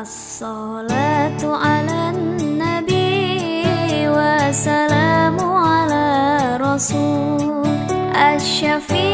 الصلاة على النبي وسلام على رسول. الشفيع